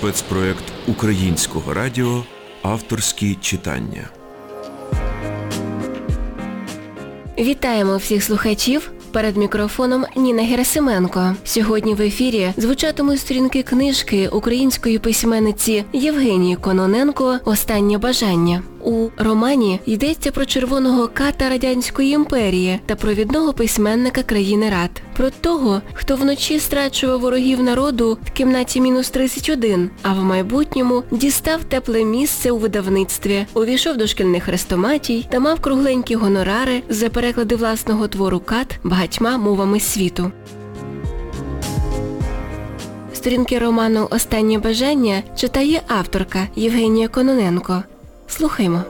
спецпроект Українського радіо Авторські читання. Вітаємо всіх слухачів. Перед мікрофоном Ніна Герасименко. Сьогодні в ефірі звучатимуть сторінки книжки української письменниці Євгенії Кононенко Останнє бажання. У романі йдеться про червоного ката Радянської імперії та провідного письменника країни Рад. Про того, хто вночі страчував ворогів народу в кімнаті мінус 31, а в майбутньому дістав тепле місце у видавництві, увійшов до шкільних хрестоматій та мав кругленькі гонорари за переклади власного твору кат багатьма мовами світу. Сторінки роману Останнє бажання читає авторка Євгенія Кононенко. Слухаймо.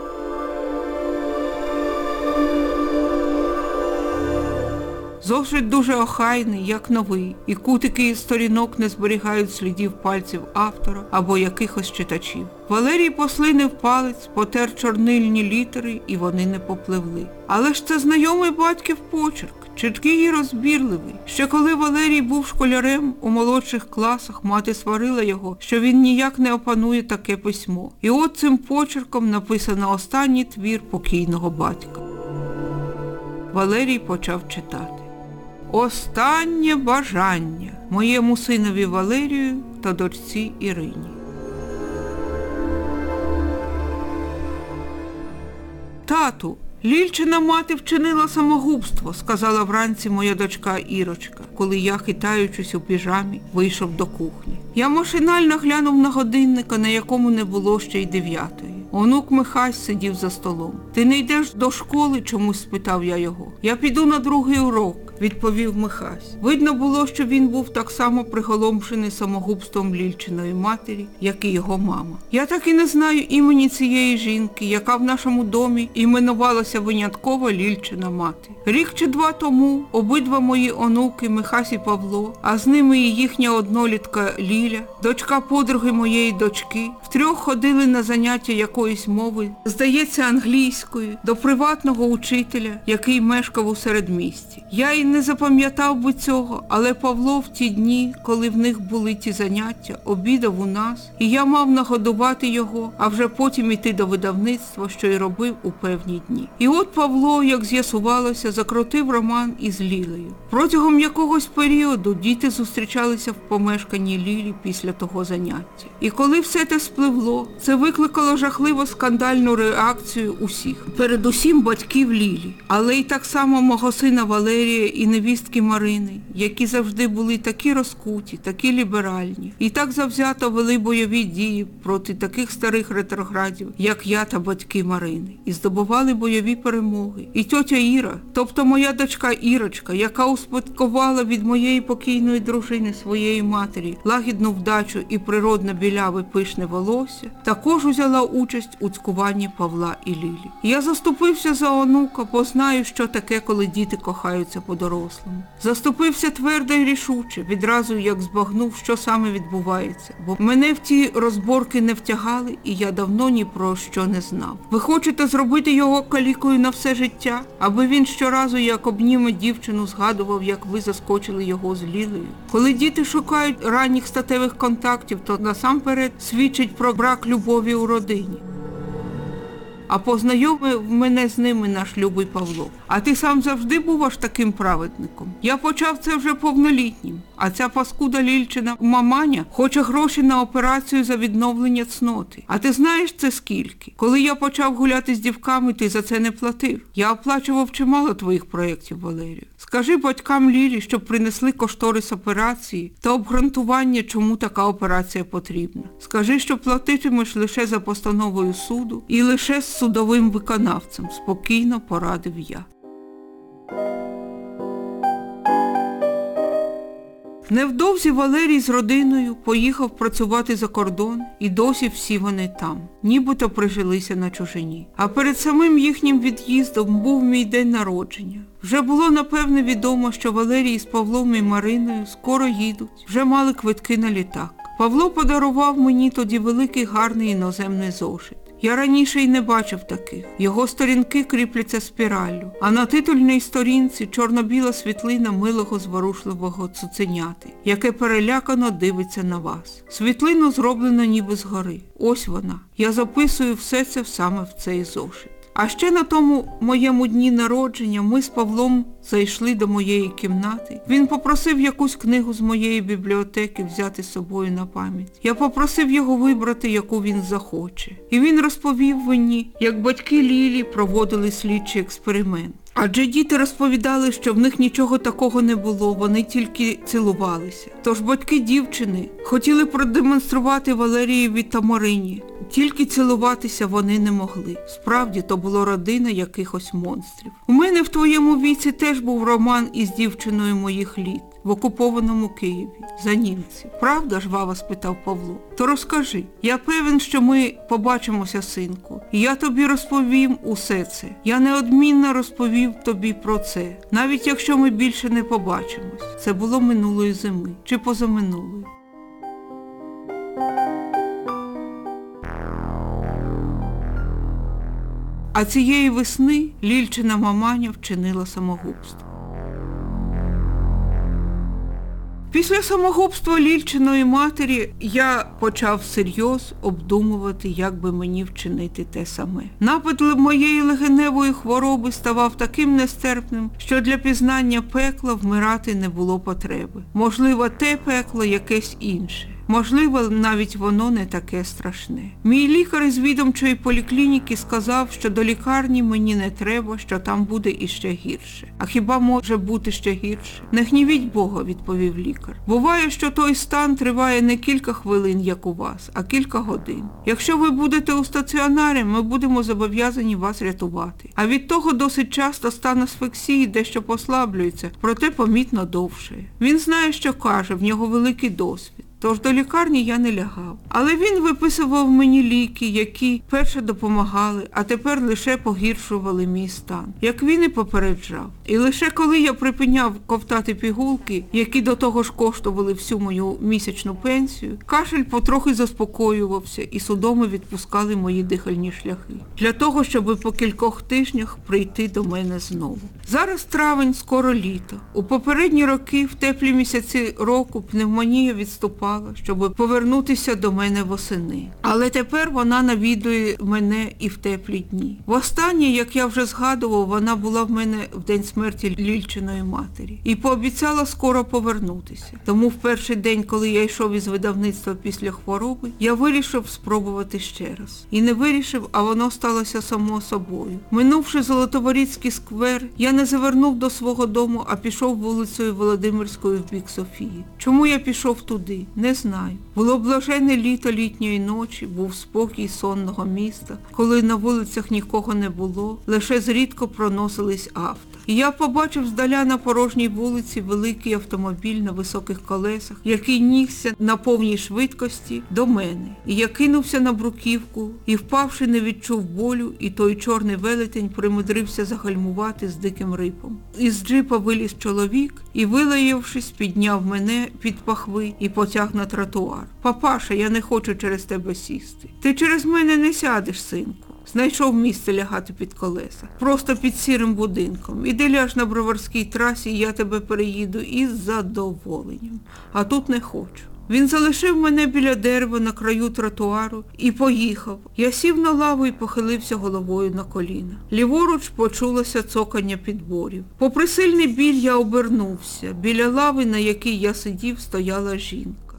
Зошит дуже охайний, як новий, і кутики із сторінок не зберігають слідів пальців автора або якихось читачів. Валерій послинив палець, потер чорнильні літери, і вони не попливли. Але ж це знайомий батьків почерк, чіткий і розбірливий. Ще коли Валерій був школярем у молодших класах, мати сварила його, що він ніяк не опанує таке письмо. І от цим почерком написано останній твір покійного батька. Валерій почав читати. Останнє бажання моєму синові Валерію та дочці Ірині. Тату, Лільчина мати вчинила самогубство, сказала вранці моя дочка Ірочка, коли я, хитаючись у піжамі, вийшов до кухні. Я машинально глянув на годинника, на якому не було ще й дев'ятої. Онук Михась сидів за столом. Ти не йдеш до школи? чомусь спитав я його. Я піду на другий урок, відповів Михась. Видно було, що він був так само приголомшений самогубством Лільчиної матері, як і його мама. Я так і не знаю імені цієї жінки, яка в нашому домі іменувалася винятково Лільчина мати. Рік чи два тому обидва мої онуки Михась і Павло, а з ними і їхня однолітка Ліля, дочка подруги моєї дочки, втрьох ходили на заняття якоїсь мови, здається, англійської, до приватного учителя, який мешкав у середмісті. Я не запам'ятав би цього, але Павло в ті дні, коли в них були ті заняття, обідав у нас, і я мав нагодувати його, а вже потім іти до видавництва, що й робив у певні дні. І от Павло, як з'ясувалося, закрутив роман із Лілею. Протягом якогось періоду діти зустрічалися в помешканні Лілі після того заняття. І коли все те спливло, це викликало жахливо скандальну реакцію усіх. Передусім батьків Лілі, але й так само мого сина Валерія і невістки Марини, які завжди були такі розкуті, такі ліберальні, і так завзято вели бойові дії проти таких старих ретроградів, як я та батьки Марини, і здобували бойові перемоги. І тьотя Іра, тобто моя дочка Ірочка, яка успадкувала від моєї покійної дружини своєї матері лагідну вдачу і природне біляве пишне волосся, також узяла участь у цькуванні Павла і Лілі. Я заступився за онука, бо знаю, що таке, коли діти кохаються по-дорослому. Заступився твердо і рішуче, відразу як збагнув, що саме відбувається, бо мене в ті розборки не втягали, і я давно ні про що не знав. Ви хочете зробити його калікою на все життя, аби він щоразу, як обніме дівчину, згадував, як ви заскочили його з Лілею. Коли діти шукають ранніх статевих контактів, то насамперед свідчить про брак любові у родині а познайомив мене з ними наш любий Павло. А ти сам завжди був аж таким праведником. Я почав це вже повнолітнім, а ця паскуда Лільчина маманя хоче гроші на операцію за відновлення цноти. А ти знаєш це скільки? Коли я почав гуляти з дівками, ти за це не платив. Я оплачував чимало твоїх проєктів, Валерію. Скажи батькам Лілі, щоб принесли кошторис операції та обґрунтування, чому така операція потрібна. Скажи, що платитимеш лише за постановою суду і лише з судовим виконавцем, спокійно порадив я. Невдовзі Валерій з родиною поїхав працювати за кордон і досі всі вони там, нібито прижилися на чужині. А перед самим їхнім від'їздом був мій день народження. Вже було напевне відомо, що Валерій з Павлом і Мариною скоро їдуть, вже мали квитки на літак. Павло подарував мені тоді великий гарний іноземний зошит. Я раніше й не бачив таких. Його сторінки кріпляться спіраллю, а на титульній сторінці чорно-біла світлина милого зворушливого цуценяти, яке перелякано дивиться на вас. Світлину зроблено ніби згори. Ось вона. Я записую все це саме в цей зошит. А ще на тому моєму дні народження ми з Павлом зайшли до моєї кімнати. Він попросив якусь книгу з моєї бібліотеки взяти з собою на пам'ять. Я попросив його вибрати, яку він захоче. І він розповів мені, як батьки Лілі проводили слідчий експеримент. Адже діти розповідали, що в них нічого такого не було, вони тільки цілувалися. Тож батьки дівчини хотіли продемонструвати Валерієві та Марині. Тільки цілуватися вони не могли. Справді, то була родина якихось монстрів. У мене в твоєму віці теж був роман із дівчиною моїх літ в окупованому Києві за німців. Правда ж, Вава спитав Павло? То розкажи. Я певен, що ми побачимося, синку. І я тобі розповім усе це. Я неодмінно розповів тобі про це, навіть якщо ми більше не побачимось. Це було минулої зими чи позаминулої. А цієї весни Лільчина маманя вчинила самогубство. Після самогубства Лільчиної матері я почав всерйоз обдумувати, як би мені вчинити те саме. Напад моєї легеневої хвороби ставав таким нестерпним, що для пізнання пекла вмирати не було потреби. Можливо, те пекло якесь інше. Можливо, навіть воно не таке страшне. Мій лікар із відомчої поліклініки сказав, що до лікарні мені не треба, що там буде іще гірше. А хіба може бути ще гірше? Не гнівіть Бога, відповів лікар. Буває, що той стан триває не кілька хвилин, як у вас, а кілька годин. Якщо ви будете у стаціонарі, ми будемо зобов'язані вас рятувати. А від того досить часто стан асфексії дещо послаблюється, проте помітно довше. Він знає, що каже, в нього великий досвід. Тож до лікарні я не лягав. Але він виписував мені ліки, які перше допомагали, а тепер лише погіршували мій стан, як він і попереджав. І лише коли я припиняв ковтати пігулки, які до того ж коштували всю мою місячну пенсію, кашель потрохи заспокоювався і судоми відпускали мої дихальні шляхи. Для того, щоб по кількох тижнях прийти до мене знову. Зараз травень, скоро літо. У попередні роки, в теплі місяці року, пневмонія відступала, щоб повернутися до мене восени. Але тепер вона навідує мене і в теплі дні. Востаннє, як я вже згадував, вона була в мене в день смерті Лільчиної матері і пообіцяла скоро повернутися. Тому в перший день, коли я йшов із видавництва після хвороби, я вирішив спробувати ще раз. І не вирішив, а воно сталося само собою. Минувши Золотоворіцький сквер, я не завернув до свого дому, а пішов вулицею Володимирською в бік Софії. Чому я пішов туди? Не знаю. Було блажене літо літньої ночі, був спокій сонного міста, коли на вулицях нікого не було, лише зрідко проносились авто. І я побачив здаля на порожній вулиці великий автомобіль на високих колесах, який нігся на повній швидкості до мене. І я кинувся на бруківку і, впавши, не відчув болю, і той чорний велетень примудрився загальмувати з диким рипом. Із джипа виліз чоловік і, вилаявшись, підняв мене під пахви і потяг на тротуар. Папаша, я не хочу через тебе сісти. Ти через мене не сядеш, синку. Знайшов місце лягати під колеса. Просто під сірим будинком. Іди ляж на броварській трасі, я тебе переїду із задоволенням. А тут не хочу. Він залишив мене біля дерева на краю тротуару і поїхав. Я сів на лаву і похилився головою на коліна. Ліворуч почулося цокання підборів. Попри сильний біль я обернувся. Біля лави, на якій я сидів, стояла жінка.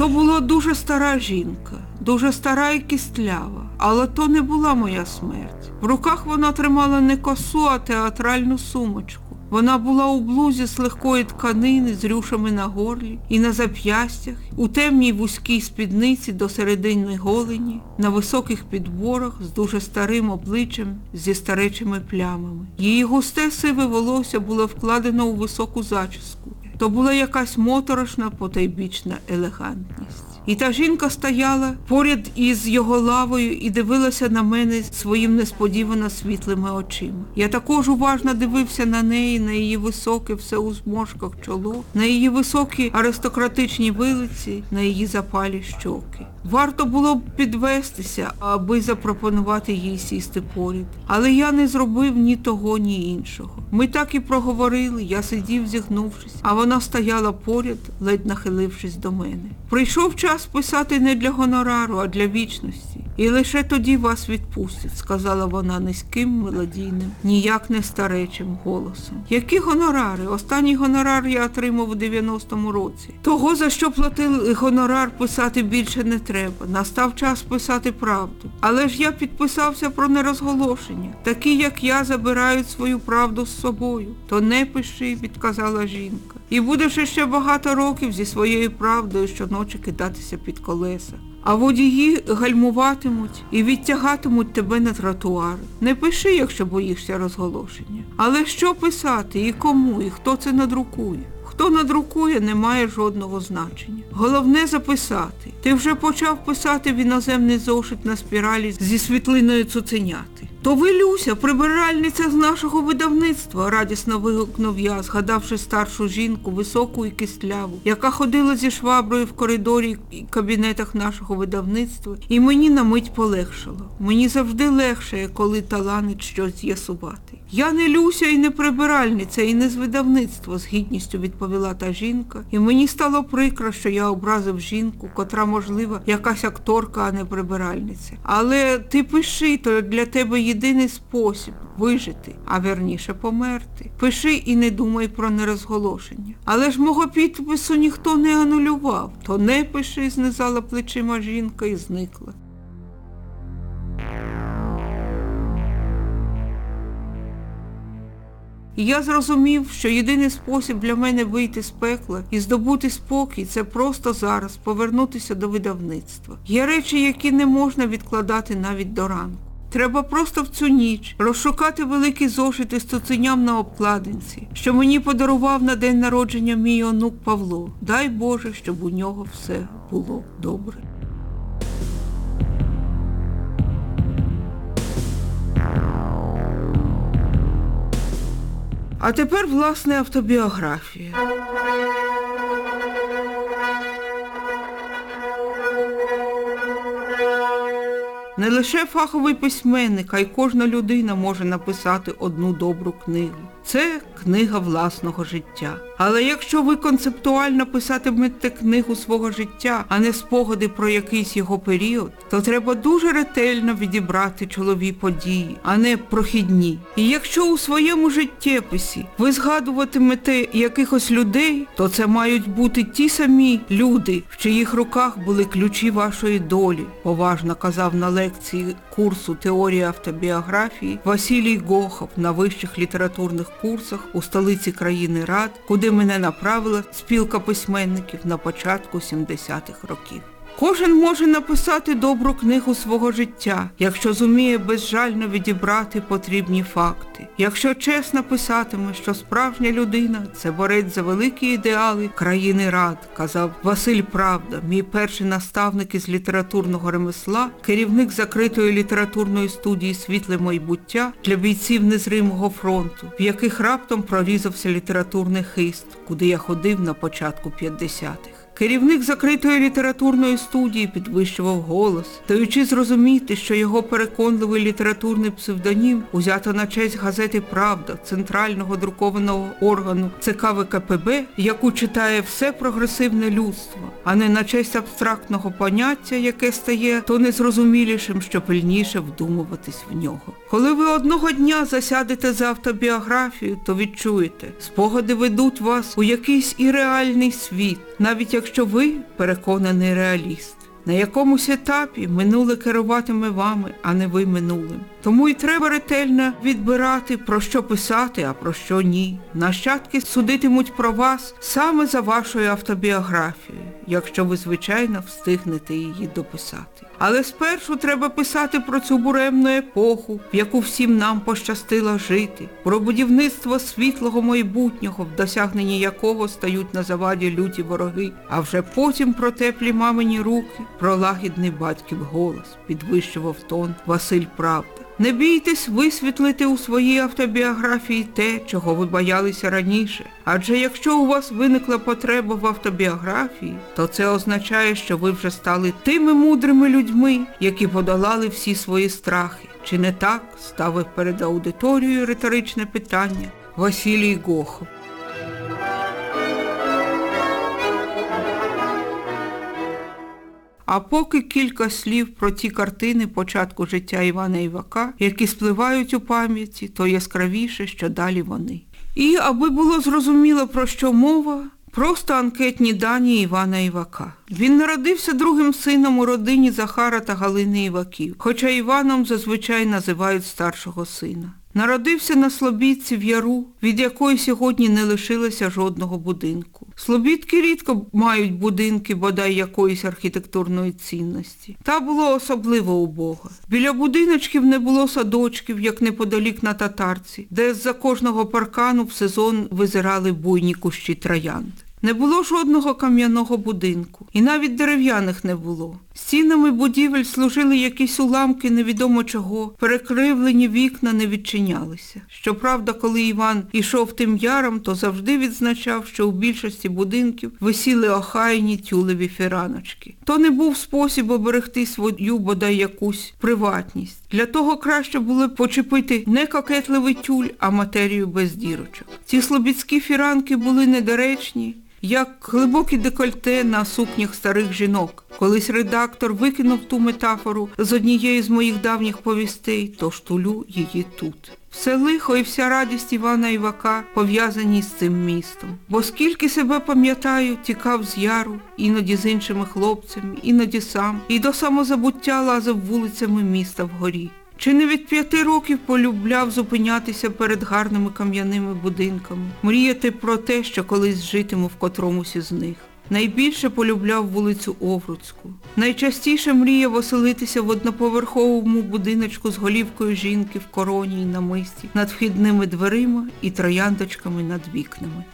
То була дуже стара жінка, дуже стара і кістлява, але то не була моя смерть. В руках вона тримала не косу, а театральну сумочку. Вона була у блузі з легкої тканини з рюшами на горлі і на зап'ястях, у темній вузькій спідниці до середини голені, на високих підборах з дуже старим обличчям зі старечими плямами. Її густе сиве волосся було вкладено у високу зачіску. То була якась моторошна потайбічна елегантність. І та жінка стояла поряд із його лавою і дивилася на мене своїм несподівано світлими очима. Я також уважно дивився на неї, на її високе, все у зморшках чоло, на її високі аристократичні вилиці, на її запалі щоки. Варто було б підвестися, аби запропонувати їй сісти поряд. Але я не зробив ні того, ні іншого. Ми так і проговорили, я сидів зігнувшись, а вона стояла поряд, ледь нахилившись до мене. Прийшов час писати не для гонорару, а для вічності. І лише тоді вас відпустять, сказала вона низьким, мелодійним, ніяк не старечим голосом. Які гонорари? Останній гонорар я отримав у 90-му році. Того, за що платили гонорар, писати більше не треба. Настав час писати правду. Але ж я підписався про нерозголошення. Такі, як я, забирають свою правду з собою. То не пиши, відказала жінка. І будеш ще багато років зі своєю правдою щоночі кидатися під колеса. А водії гальмуватимуть і відтягатимуть тебе на тротуар. Не пиши, якщо боїшся розголошення. Але що писати і кому, і хто це надрукує? Хто надрукує, не має жодного значення. Головне записати. Ти вже почав писати в іноземний зошит на спіралі зі світлиною цуценяти. То ви, Люся, прибиральниця з нашого видавництва, радісно вигукнув я, згадавши старшу жінку, високу і кистляву, яка ходила зі шваброю в коридорі і кабінетах нашого видавництва, і мені на мить полегшало. Мені завжди легше, коли таланить щось з'ясувати. Я не Люся і не прибиральниця, і не з видавництва, з гідністю відповіла та жінка, і мені стало прикро, що я образив жінку, котра, можливо, якась акторка, а не прибиральниця. Але ти пиши, то для тебе єдиний спосіб вижити, а верніше померти. Пиши і не думай про нерозголошення. Але ж мого підпису ніхто не анулював. То не пиши, знизала плечима жінка і зникла. І я зрозумів, що єдиний спосіб для мене вийти з пекла і здобути спокій це просто зараз повернутися до видавництва. Є речі, які не можна відкладати навіть до ранку. Треба просто в цю ніч розшукати великі зошити з цуценям на обкладинці, що мені подарував на день народження мій онук Павло. Дай Боже, щоб у нього все було добре. А тепер, власне, автобіографія. Не лише фаховий письменник, а й кожна людина може написати одну добру книгу. Це книга власного життя. Але якщо ви концептуально писатимете книгу свого життя, а не спогади про якийсь його період, то треба дуже ретельно відібрати чолові події, а не прохідні. І якщо у своєму життєписі ви згадуватимете якихось людей, то це мають бути ті самі люди, в чиїх руках були ключі вашої долі, поважно казав на лекції курсу теорії автобіографії Василій Гохов на вищих літературних курсах у столиці країни Рад, куди мене направила спілка письменників на початку 70-х років. Кожен може написати добру книгу свого життя, якщо зуміє безжально відібрати потрібні факти. Якщо чесно писатиме, що справжня людина це борець за великі ідеали країни рад, казав Василь Правда, мій перший наставник із літературного ремесла, керівник закритої літературної студії Світле майбуття для бійців незримого фронту, в яких раптом прорізався літературний хист, куди я ходив на початку 50-х. Керівник закритої літературної студії підвищував голос, даючи зрозуміти, що його переконливий літературний псевдонім узято на честь газети Правда, центрального друкованого органу ЦК ВКПБ, яку читає все прогресивне людство, а не на честь абстрактного поняття, яке стає то незрозумілішим, що пильніше вдумуватись в нього. Коли ви одного дня засядете за автобіографію, то відчуєте, спогади ведуть вас у якийсь ірреальний світ, навіть якщо ви переконаний реаліст. На якомусь етапі минуле керуватиме вами, а не ви минулим. Тому й треба ретельно відбирати, про що писати, а про що ні. Нащадки судитимуть про вас саме за вашою автобіографією, якщо ви, звичайно, встигнете її дописати. Але спершу треба писати про цю буремну епоху, в яку всім нам пощастило жити, про будівництво світлого майбутнього, в досягненні якого стають на заваді люті вороги, а вже потім про теплі мамині руки, про лагідний батьків голос, підвищував тон Василь Правда. Не бійтесь висвітлити у своїй автобіографії те, чого ви боялися раніше. Адже якщо у вас виникла потреба в автобіографії, то це означає, що ви вже стали тими мудрими людьми, які подолали всі свої страхи. Чи не так ставив перед аудиторією риторичне питання Василій Гохов. А поки кілька слів про ті картини початку життя Івана Івака, які спливають у пам'яті, то яскравіше, що далі вони. І аби було зрозуміло, про що мова, просто анкетні дані Івана Івака. Він народився другим сином у родині Захара та Галини Іваків, хоча Іваном зазвичай називають старшого сина. Народився на Слобідці в Яру, від якої сьогодні не лишилося жодного будинку. Слобідки рідко мають будинки бодай якоїсь архітектурної цінності. Та було особливо убого. Біля будиночків не було садочків, як неподалік на татарці, де з-за кожного паркану в сезон визирали буйні кущі троянд. Не було жодного кам'яного будинку, і навіть дерев'яних не було. Стінами будівель служили якісь уламки невідомо чого, перекривлені вікна не відчинялися. Щоправда, коли Іван ішов тим яром, то завжди відзначав, що у більшості будинків висіли охайні тюлеві фіраночки. То не був спосіб оберегти свою бодай якусь приватність. Для того краще було почепити не кокетливий тюль, а матерію без дірочок. Ці слобідські фіранки були недоречні, як глибокі декольте на сукнях старих жінок. Колись редактор викинув ту метафору з однієї з моїх давніх повістей, тож тулю її тут. Все лихо і вся радість Івана Івака пов'язані з цим містом. Бо скільки себе пам'ятаю, тікав з яру, іноді з іншими хлопцями, іноді сам, і до самозабуття лазив вулицями міста вгорі. Чи не від п'яти років полюбляв зупинятися перед гарними кам'яними будинками, мріяти про те, що колись житиму в котромусь із них. Найбільше полюбляв вулицю Овруцьку. Найчастіше мріяв оселитися в одноповерховому будиночку з голівкою жінки в короні й намисті, над вхідними дверима і трояндочками над вікнами.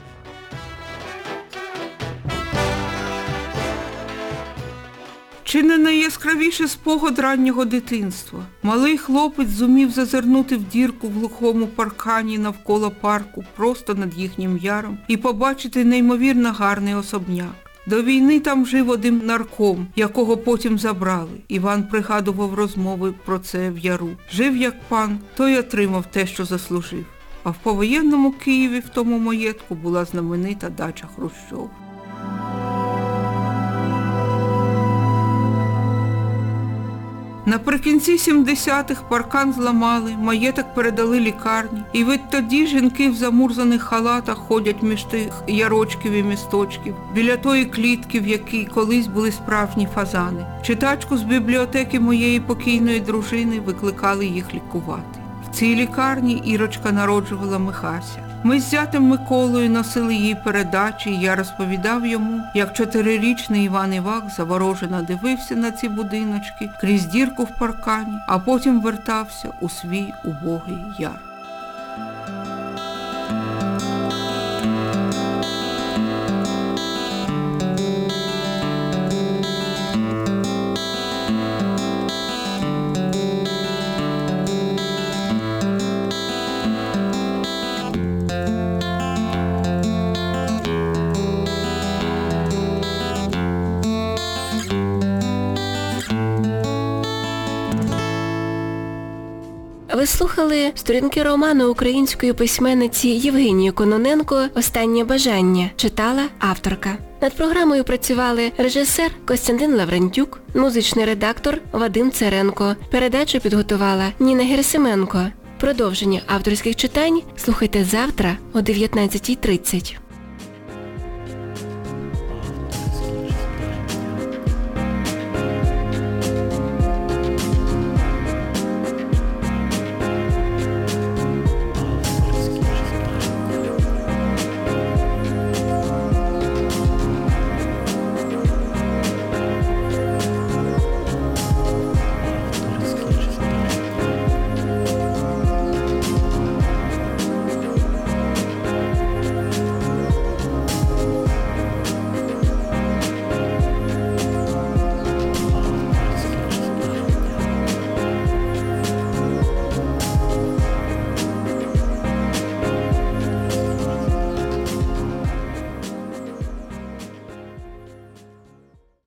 Чи не найяскравіше спогад раннього дитинства? Малий хлопець зумів зазирнути в дірку в глухому паркані навколо парку, просто над їхнім яром, і побачити неймовірно гарний особняк. До війни там жив один нарком, якого потім забрали. Іван пригадував розмови про це в яру. Жив як пан, той отримав те, що заслужив. А в повоєнному Києві в тому маєтку була знаменита дача Хрущова. Наприкінці 70-х паркан зламали, маєток передали лікарні. І відтоді жінки в замурзаних халатах ходять між тих ярочків і місточків, біля тої клітки, в якій колись були справжні фазани. Читачку з бібліотеки моєї покійної дружини викликали їх лікувати. Цій лікарні Ірочка народжувала Михася. Ми з зятем Миколою носили їй передачі, і я розповідав йому, як чотирирічний Іван Івак заворожено дивився на ці будиночки крізь дірку в паркані, а потім вертався у свій убогий яр. Слухали сторінки роману української письменниці Євгенії Кононенко Останнє бажання читала авторка. Над програмою працювали режисер Костянтин Лаврентюк, музичний редактор Вадим Церенко. Передачу підготувала Ніна Герасименко. Продовження авторських читань слухайте завтра о 19.30.